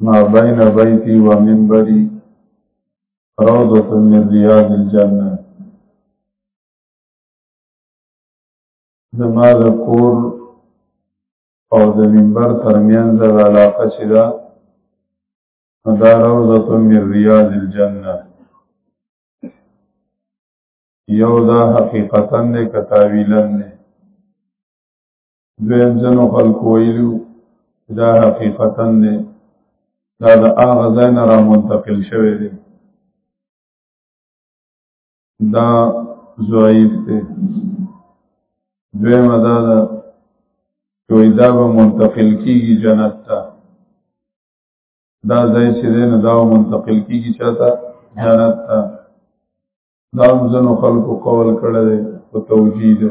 ما بین بیتی و منبری روضة من رياض الجنة زما د کور او د منبر ترمنځ د علاقه چې ده دا روضة من رياض الجنة یو دا حقیقتا دی که تاویلا دی دویم ځنو خلق ویلو دا حقیقتا دی دا د هغه ځای نه را منتقل شوی دی دا ضعیف دی دویمه دا ده چې دا به منتقل کیږي جنت ته دا ځای چې دی نه دا به منتقل کیږي چا ته جنت ته دا هم ځنو خلکو قول کړی دی په توجیه ده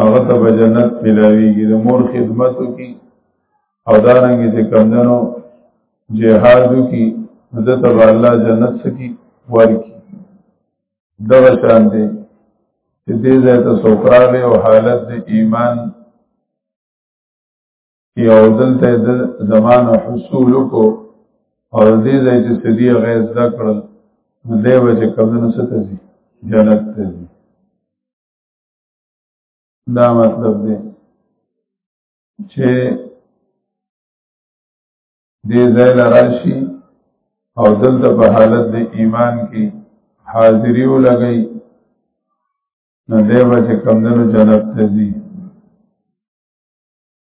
هغه ته به جنت ملاویږي د مور خدمت وکړي او دا رنګ چې کمدنو جهاد وکړي ده ته به الله جنت سکی ورکړي دغه شان دی چې دې ځای ته څوک راغی او حالت د ایمان کې او دلته د زمان حصول کو او دې ځای چې سدي غیظ دا کړل نو دی به چې کمدنو ستځي جنت ته ځي دا مطلب دی چې دې ځای لراشي او دلته په حالت د ایمان کې حاضری ولګي نو دی به چې کمدنو جنت ته ځي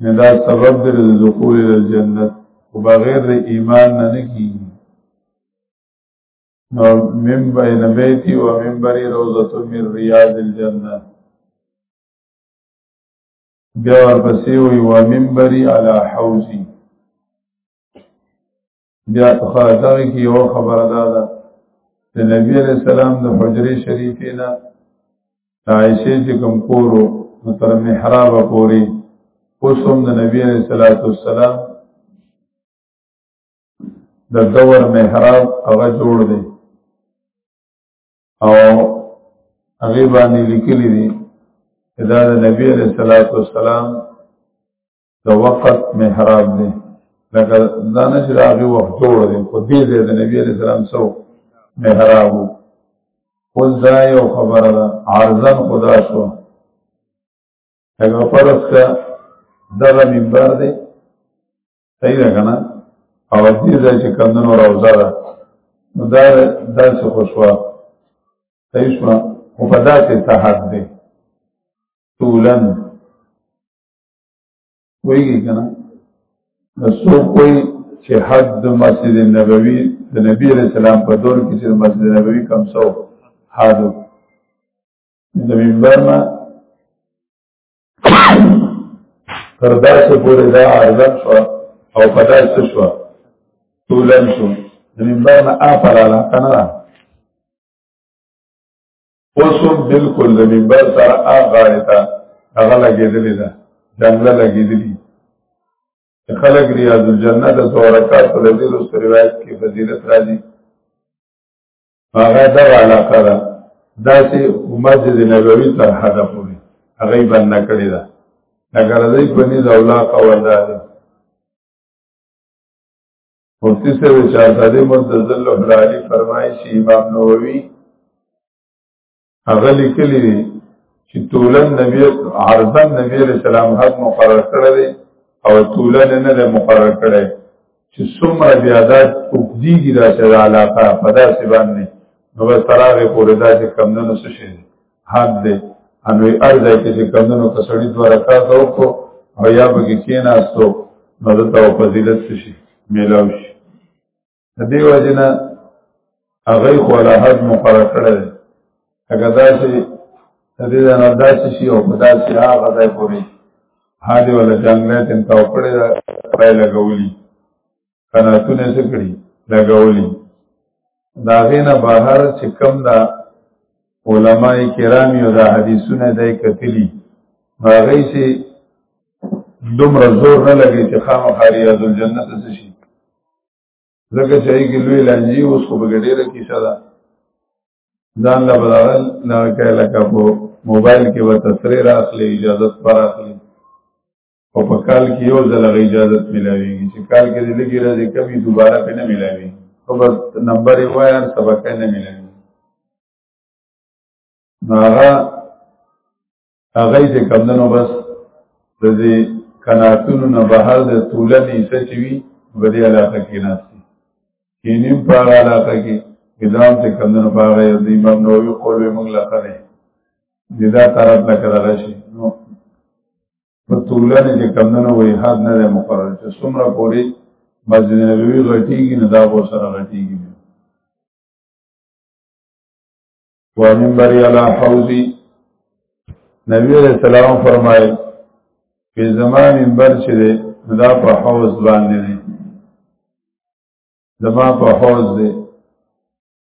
نو دا سبب دی د دخول الجنت خو بغیر د ایمان نه نه کېږي نو من بین بیتی و من بری روزت من ریاض الجنه بیا ورپسې وی و من بری علی حوزی بیا په خاطر کې یو خبره ده ده د نبی علیہ السلام د حجره شریفه نه عائشه چې کوم کورو تر محراب پوری اوس هم د نبی علیہ الصلوۃ والسلام د دور محراب هغه جوړ دی او هغه باندې لیکلي دي دا د نبی علیہ الصلوۃ والسلام د وخت محراب دی لکه دا نه چې هغه وخت جوړ دی خو دې د نبی علیہ السلام سو محراب خو دا یو خبره ده ارزان خدا شو هغه پرس کا دغه منبر دی صحیح ده کنه او دې ځای چې کندنو روزه ده نو دا داسې خوشوا صحیح شو او په داسې تحت دی طولن ویږي کنه نو څو کوئی چې حد مسجد نبوي د نبی علیہ السلام په دور کې چې مسجد نبوي کم سو حد د منبر نه تر داسې پورې دا عرضه شوه او په داسې شوه تولن شو د منبر نه آفر علا کنه را اوسم بالکل د منبر سره آغاړې ته هغه لګېدلې ده جنګله لګېدلې خلق ریاض الجنه د دورکات په دې روایت کې فضیلت راځي هغه دا علاقه ده دا چې مسجد نبوي تر حدا پورې هغه بند کړی ده اگر دې په دې دولا کا وردا ده مفتی سے وچارتا دے مدزل الحرالی فرمائش امام نووی هغه لیکلی دی چې تولن نبی عرضن نبی علیہ السلام حد مقرر کړی دی او تولن نه ده مقرر کړی چې څومره بیا دا وګدیږي دا چې علاقه په داسې باندې نو به تراغه پورې دا چې کمندونو څه شي حد دی انو یې ارزای کې چې کمندونو کسړی دوه رکعات وکړو او یا به کې کېناستو نو د تو فضیلت شي میلاو شي دیو جنا هغه خو له حد مقرر کړل هغه داسې دې نه داسې شي او په داسې هغه ځای پوري هاده ولا جنگله تن تا کړې دا پای لګولي کنا تو نه سکړي لګولي دا غینه بهر چې کم دا علماء کرام یو دا حدیثونه دای کتلی هغه شي دومره زور نه لګي چې خامخاري ازل جنت څه شي لکه چې هغه لوی لانجی اوس خو به ډیره کیسه ده ځان لا بدل نه کوي لکه په موبایل کې به تصریح راخلي اجازه پر اخلي او په کال کې یو ځل غي اجازه ملاوي چې کال کې دې لګي راځي کبي دوباره په نه ملاوي او بس نمبر یې وایي هر سبق نه ملاوي هغه هغه چې کمدنو بس د دې کناتونو نه بهر د توله نه سچوي په دې علاقه کې ناشتي کینیم په هغه علاقه کې نظام چې کمدنو په هغه د امام نووي قول به موږ لخه نه دې دا طرف نه کړل شي نو په توله نه چې کمدنو وي حد نه مقرر چې څومره پوري مسجد نبوي غټيږي نه دا به سره غټيږي ومن بری علا حوزی نبی علیہ السلام فرمائے کہ زمان انبر چی دے دا پا حوز باندے دے زمان پا حوز دے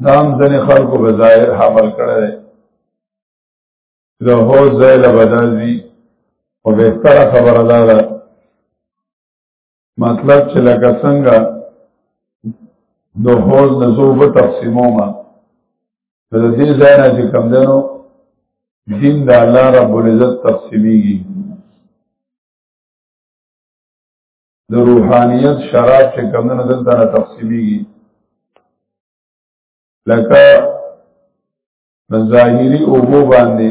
دام زن خلق و بظاہر حمل کردے دے دا حوز زیل بدل دی و بہتر خبر دارا مطلب چې لکه څنګه د هول نه زوبه تقسیمو ما د دې ځای نه چې کم دنو دین د الله رب العزت تقسیمیږي د روحانیت شراب چې کم دنو دلته نه تقسیمیږي لکه ظاهری اوبو باندې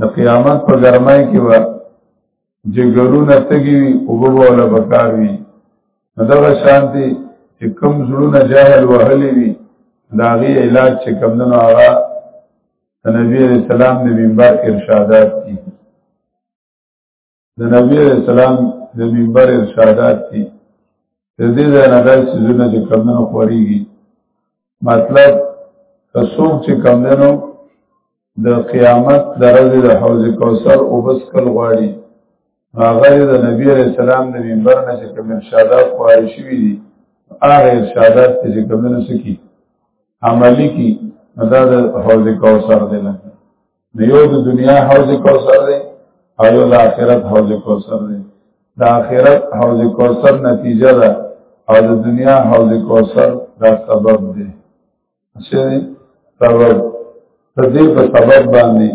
د قیامت په ګرمای کې و جګرونه تګي وي او به ولا بکار وي دغه شانتي چې کم زړونه جاهل وهلي وي داغي علاج چې کم دنو هغه نبی رسول الله د منبر ارشادات دي د نبی علیہ السلام د منبر ارشادات دي د دې ځای نه داسې څیزونه چې کمدنو خورېږي مطلب که څوک چې کمدنو د قیامت د ورځې د حوض کوثر اوبه څکل غواړي هغه د نبی علیہ السلام د منبر نه چې کوم ارشادات خواري شوي دي هغه ارشادات چې کومونه سکی عملی کی مدا د حوض کوثر دی نه دیو د دنیا حوض کوثر دی او یو د آخرت حوض کوثر دی د آخرت حوض کوثر نتیجه ده او د دنیا حوض کوثر دا سبب دی چې سبب د دې په سبب باندې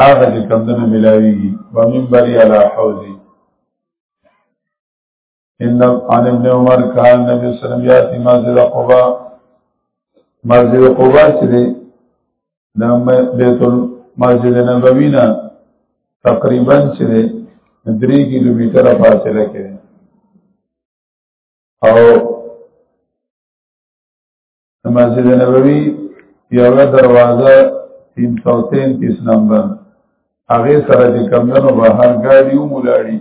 هغه چې کمونه ملاويږي ومن بری علی حوضی ان عن ابن عمر قال نبی صلی الله علیه وسلم یاتی مسجد قباء مسجد قباء چې دی د بیت المسجد نبوی نه تقریبا چې دی 3 کیلومتره فاصله کې او مسجد نبوي یو دروازه 333 نمبر هغه سره چې کمندونو بهر ګاډي او مولاړي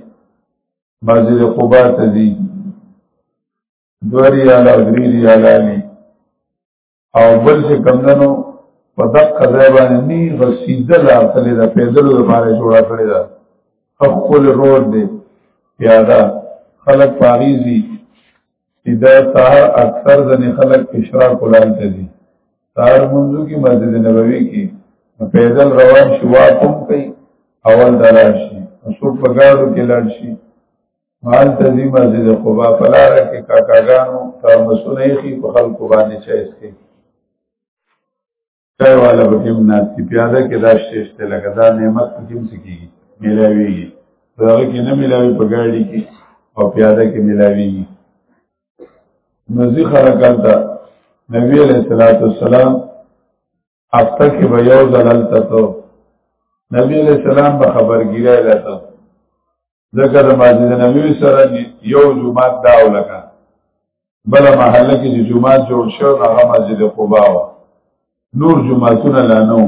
مسجد قباء ته دي دوری علا دری علا لی او بل چې کمندونو په دقه ځای باندې ني غسیده لا تللی دا پیدلو لپاره جوړه کړی دا خپل روډ دی پیاده خلک پاریزي چې دا سهار اکثر ځنې خلک اشراق ولال ته دي سهار منځو کې مسجد نبوي کې پیدل روان شي واکم کوي اول دلار شي څوک په ګاډو کې لاړ شي مال تزي مسجد قباء پلار کې کاکاګانو تر مسونه یې په خلکو باندې چایس کوي چای والا به کوم ناس کی پیاده کې دا شته لکه دا نعمت کوم څه کیږي ملاویږي دا کې نه ملاوي په ګاډي کې او پیاده کې ملاویږي نزی خرکان دا نبی علیہ الصلوۃ والسلام افته کې به یو ځلل تاسو نبی علیہ السلام به خبرګیره لاته لکه د مسجد نبوي سره یو جمعات دا ولکه بل محله کې چې جمعات جوړ شو هغه مسجد قباء و نور جمعاتونه لا نو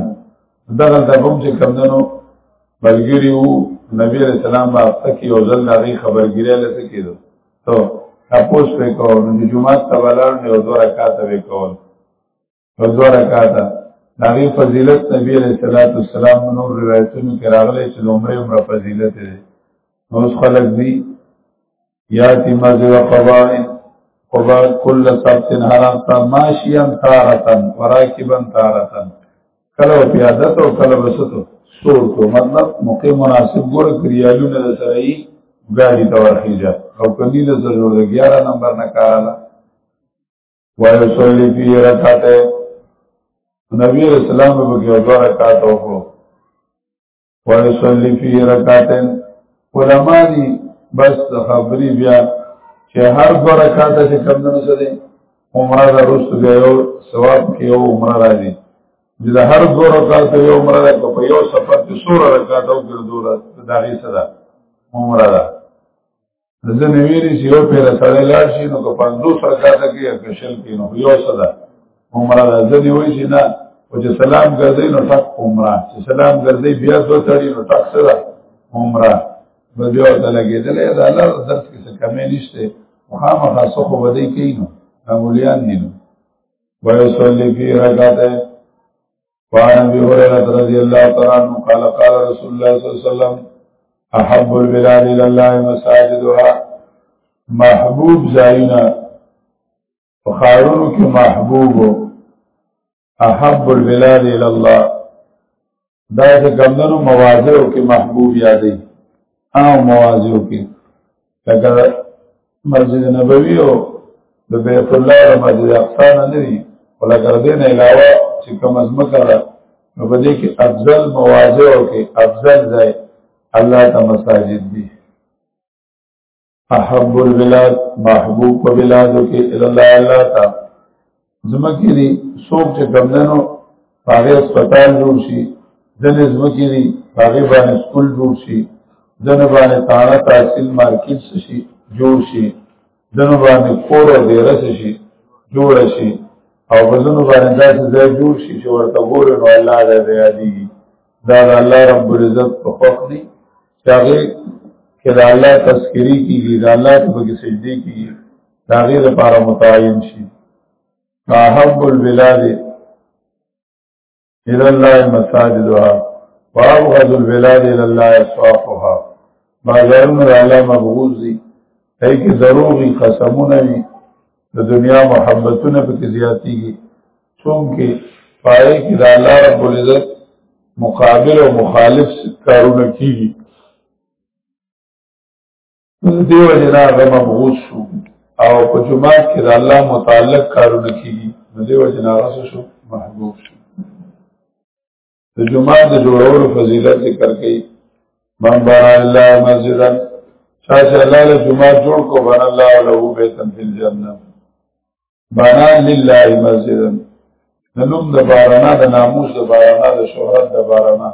دغه د هم چې کمندنو بلګری وو نبی علیہ السلام با تکي او ځل هغه خبرګیره لته کېدو ته تاسو په کوو د جمعات ته ولاړ نه او دوه رکعات وکول په دوه رکعاته داغي فضیلت نبی علیہ الصلوۃ والسلام نور روایتونو کې راغلي چې د عمره عمره فضیلت دی نو خلک دی یاتی مزه و قبائن قبا کل سبت حرام تا ماشیا تارتن وراکبا تارتن کله پیاده تو کله بسطو سور کو مطلب موقع مناسب ګور کریالو نه سره ای ګاډي ته ورخیجه او کدی له ضرور 11 نمبر نه کاراله ويصلي في ركعتين نبی علیہ السلام به کې دوه رکعات وکړو ويصلي في ركعتين علماء دي بس خبري بیا چې هر دوه رکعات چې کم نه سره عمره د رست غيو ثواب کې او عمره راځي چې د هر دوه رکعات یو عمره ده په یو سفر کې سور رکعات او کې دوه داغي سره عمره ده زه نه ویری چې یو پیر سره لاړ شي نو که 50 رکعاته کې یا کشل کې نو یو صدا عمره ده زه نه وای چې نه او چې سلام ګرځي نو تک عمره چې سلام ګرځي بیا څو تړي نو تک صدا عمره نو بیا ته لګېدلې دا الله درس کې څه کمې نشته مخامخا څه خو ودی کینو نو مليان نه نو ويصلي في ركعتين وعن ابي هريره رضي الله تعالى عنه قال قال رسول الله صلى الله عليه وسلم احب البلاد الى الله مساجدها محبوب زاینا خارونو کې محبوب احب البلاد الى الله دا چې کمندونو مواضعو کې محبوب یادې او مواضعو کې لکه مسجد نبوي او د بیت الله او مسجد اقصا نه لري ولکه دې نه علاوه چې کوم ځمکه ده نو په دې کې افضل مواضع او کې افضل ځای الله ته مساجد دي احب البلاد محبوب په بلادو کې الا الله الله تعالی زمکې دي څوک چې کمدنو هغه هسپتال جوړ شي ځنې زمکې دي هغه باندې سکول جوړ شي ځنې باندې تاړه تحصیل مارکیټ شي جوړ شي ځنې باندې کور او دیره شي جوړ شي او بزنو باندې داسې ځای جوړ شي چې ورته ګورې نو الله دې یادېږي دا د الله رب العزت په خوښ دی چاغي کې د الله تذکری کیږي د الله ته به سجدي کیږي دا غیر لپاره متعین شي احب البلاد الى الله مساجدها وابغض البلاد الى الله اسوافها بازارونه د الله مبغوز دي هي کې ضروري قسمونه وي د دنیا محبتونه پکې زیاتېږي چونکه پای کې د الله رب العزت مقابل او مخالف کارونه کیږي دیو جنا هغه مبغوث شو او په جمعات کې د الله متعلق کارونه کیږي دیو جنا هغه شو محبوب شو د جمعه د جوړولو فضیلت ذکر کړي من بار الله مسجدا چا چې الله له جمعه جوړ کو بنا الله له بیتن فی الجنه بنا لله مسجدا نوم د بارنا د ناموس د بارنا د شهرت د بارنا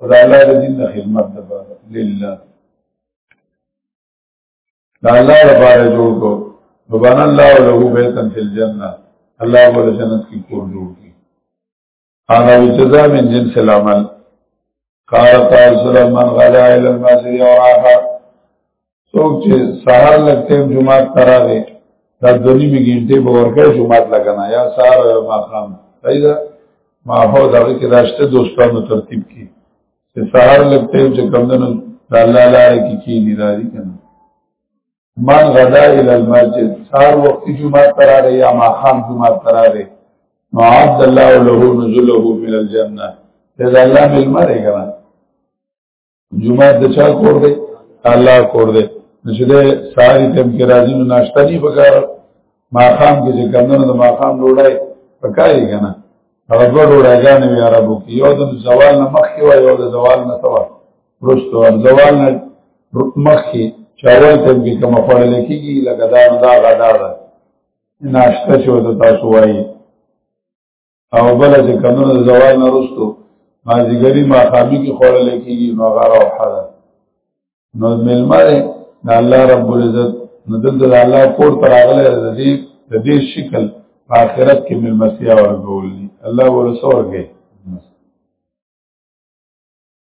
خدای الله د دین د خدمت د بارنا لله دا الله لپاره جوړ کو وبان الله له بیتن فی الجنه الله ول جنت کی کور جوړ کی انا الجزاء من جنس العمل قال تعالى من غدا الى المسجد وراها څوک چې سهار لکه جمعه تراغه دا دونی می ګینټه به ورکه جمعه لګنا یا سهار یا ماقام پیدا ما هو دغه کې راشته دوستانو ترتیب کی چې سهار لکه چې کمندونو د الله لپاره کې کی نه راځي کنه من غدا الى المسجد سار وقت جمعه تراره یا ما خام جمعه تراره نو عبد الله له نزله من الجنه دا الله مل مره کنه جمعه د چا کور دی الله کور دی چې ده ساری تم کې راځي نو ناشته نه پکاره ما خام کې چې کمنو د ما خام ډوړای پکاري کنه هغه ډوړای غانې وی عربو کې یو د زوال نه مخ کې و یو د زوال نه سوا رستو ارزوال نه مخکې چاول ته کې کوم خوړل کېږي لکه دا دا غدا ده ناشته چې وته تاسو وایي او بل چې کمنو د زوال نه رستو مازیګری ما خامي کې خوړل کېږي نو غره او حدا نو ملما ده د الله رب العزت نو د الله کور پر اغله د دې د دې شکل په آخرت کې ملمسیا ورغول دي الله ورسورږي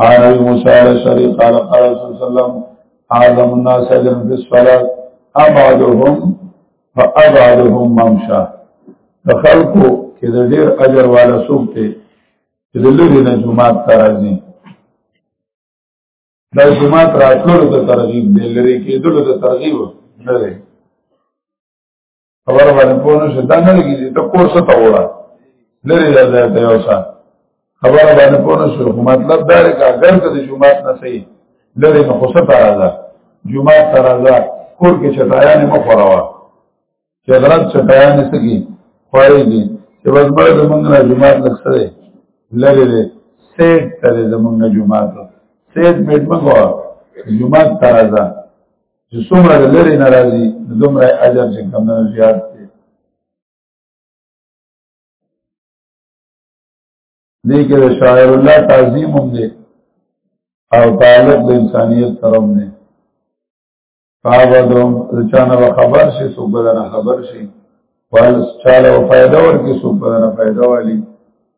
قال ابي موسى الاشعري قال قال صلى الله عليه وسلم اعظم الناس اجرا في الصلاه ابعدهم فابعدهم ممشى خلقو کې د ډېر اجر والا څوک دی چې د لری نه جمعات ته راځي دا جمعات راتلو ته ترغیب دی لری کېدلو ته ترغیب نه دی خبر باندې پوه نه شي دا نه لګي چې ته کور څه ته وړه لري دا ځای ته یو څه خبر باندې پوه نه شو مطلب دا دی چې اگر ته د جمعات نه سي لري نو خو څه ته راځه جمعات ته راځه کور کې چټایان مو خوروا چې غلط چټایان سګي خوړې دي چې بس مړ د مونږ نه جمعات لکسه دی لري دی سیټ ته د مونږ نه جمعات سیټ میټ مګوا جمعات ته راځه چې څومره د لرې نه راځي نو دومره اجر چې کوم نه زیات دی دې کې د شاعر الله تعظیم هم دی او تعلق د انسانیت سره هم دی فابدهم رچانه به خبر شي څوک به نه خبر شي وال چاله فائدہ ورکړي څوک به نه فائدہ والی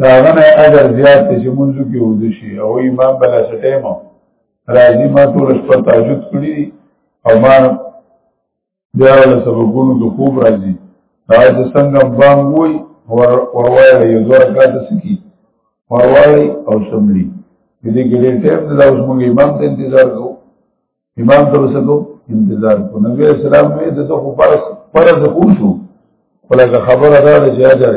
دا غنه اجر زیات دی چې مونږ کې ودی شي او امام بل سټیم راځي ما ټول شپه تهجد کړی او ما بیا له سبقونو د خوب راځي دا چې څنګه بام وای ور وروایل یو دوه رکعات سکی وروایل او شملی دې کې ډېر ټیم دا اوس مونږ امام ته انتظار کوو امام ته وسکو انتظار کو نبی اسلام وی د تو فرض فرض خوشو ولکه خبره ده چې اجر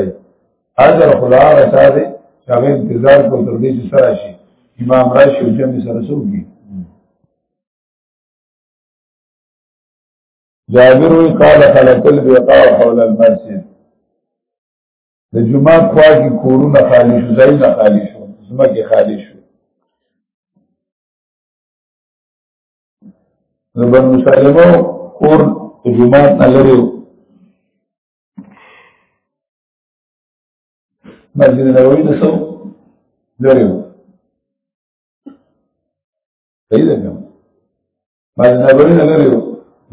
اجر خدا رسا دي چې هغه انتظار کو تر دې چې سره شي امام راشي او جمع سره سوږي جابر وی قال خلق البقاع حول المسجد د جمعه خوا کې کورونه خالی شو ځای نه خالی شو زما کې خالی شو د بنو سلمو کور جمعات نه لري مسجد نبوي نه سو لري صحیح ده کوم مسجد نبوي نه لري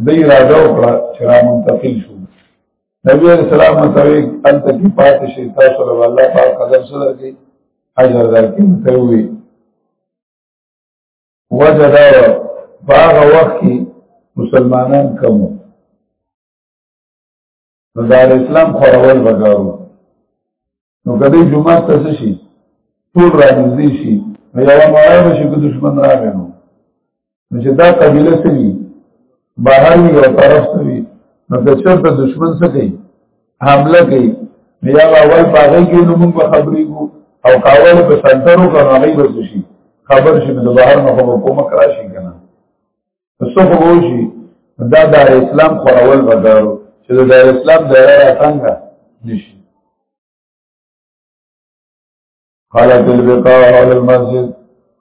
د اراده وکړه چې را منتقل شو نبی علیہ السلام متوي ان ته کې پاتې شي تاسو له الله پاک قدر سره کې اجر درکې کوي وجه دا په هغه وخت کې مسلمانان کم وو نو دا اسلام خورول بګارو نو کله جمعه تاسو شي ټول راځي شي نو یو مړای شي کو دشمن راغی نو چې دا قبيله سړي بهر یو طرف ته وي نو که چېرته دشمن څه کوي حمله کوي نو یا به اول په هغې کې نو موږ به خبرېږو او که اول په سنټر وکړو نو هغوی به څه شي خبر شي نو د بهر نه خو به کومک را شي که نه نو څه خو به وشي دا د اسلام خورول به دارو چې د اسلام دایره را څنګه نه شي خلق البقاء حول المسجد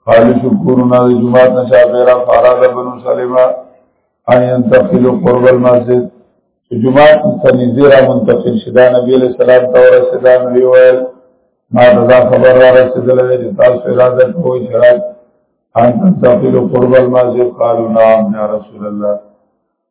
خالی شکورنا دی جماعت نشا پیرا فاراد بنو سلمہ ان ينتقل قرب المسجد جماعت سنیزی را منتقل شدا نبی علیہ السلام تور سدا نبی ویل ما رضا خبر را رسیدل دی جتاس فرادا کوئی شرائط ان تنتقل قرب المسجد قالوا نعم یا رسول الله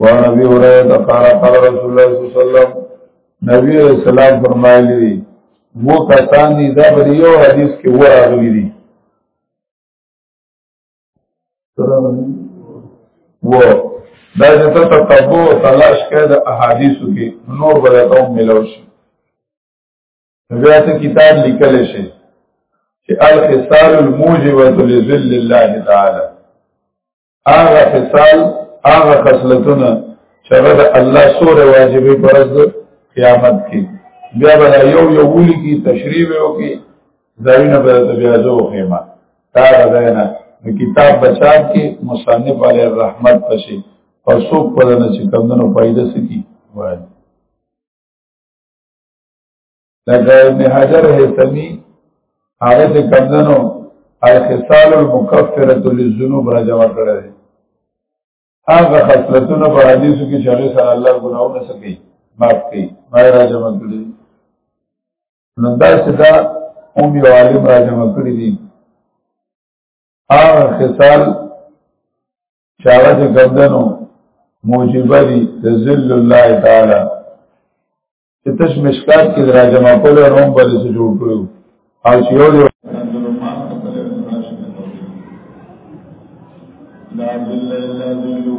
وعن ابي هريره قال قال رسول الله صلى الله عليه وسلم نبی علیہ السلام فرمایلی دی وو کسان دی دا په یو حدیث کې و راغلی دی و دا چې ته تتبو تلاش کړه د احادیثو کې نور به تاسو ملو شي بیا ته کتاب لیکل شي چې الخصال الموجبه لذل الله تعالی هغه خصال هغه خصلتونه چې هغه د الله سوره واجبې پرز قیامت کې بیا به یو یو ولي کې تشریح وکړي ځایونه به بیا زو خېما تا راځنه کتاب بچا کې مصنف علی الرحمت پشي او څوک په دې چې کمندونو پیدا سکی وایي لکه ابن حجر حیثمی هغه چې کمدنو الخصال المکفرة للذنوب را جمع کړی دی هغه خصلتونه په حدیثو کې چې هغې سره الله ګناهونه څه کوي معاف کوي ما یې را جمع کړي دي نو داسې دا هم یو عالم را جمع کړي دي هغه خصال چې هغه چې کمدنو موجبه دي د ذل الله تعالی چې تش مشکات کې راځم خپل روم باندې څه جوړ کړو او چې یو دی لا ذل الا ذلو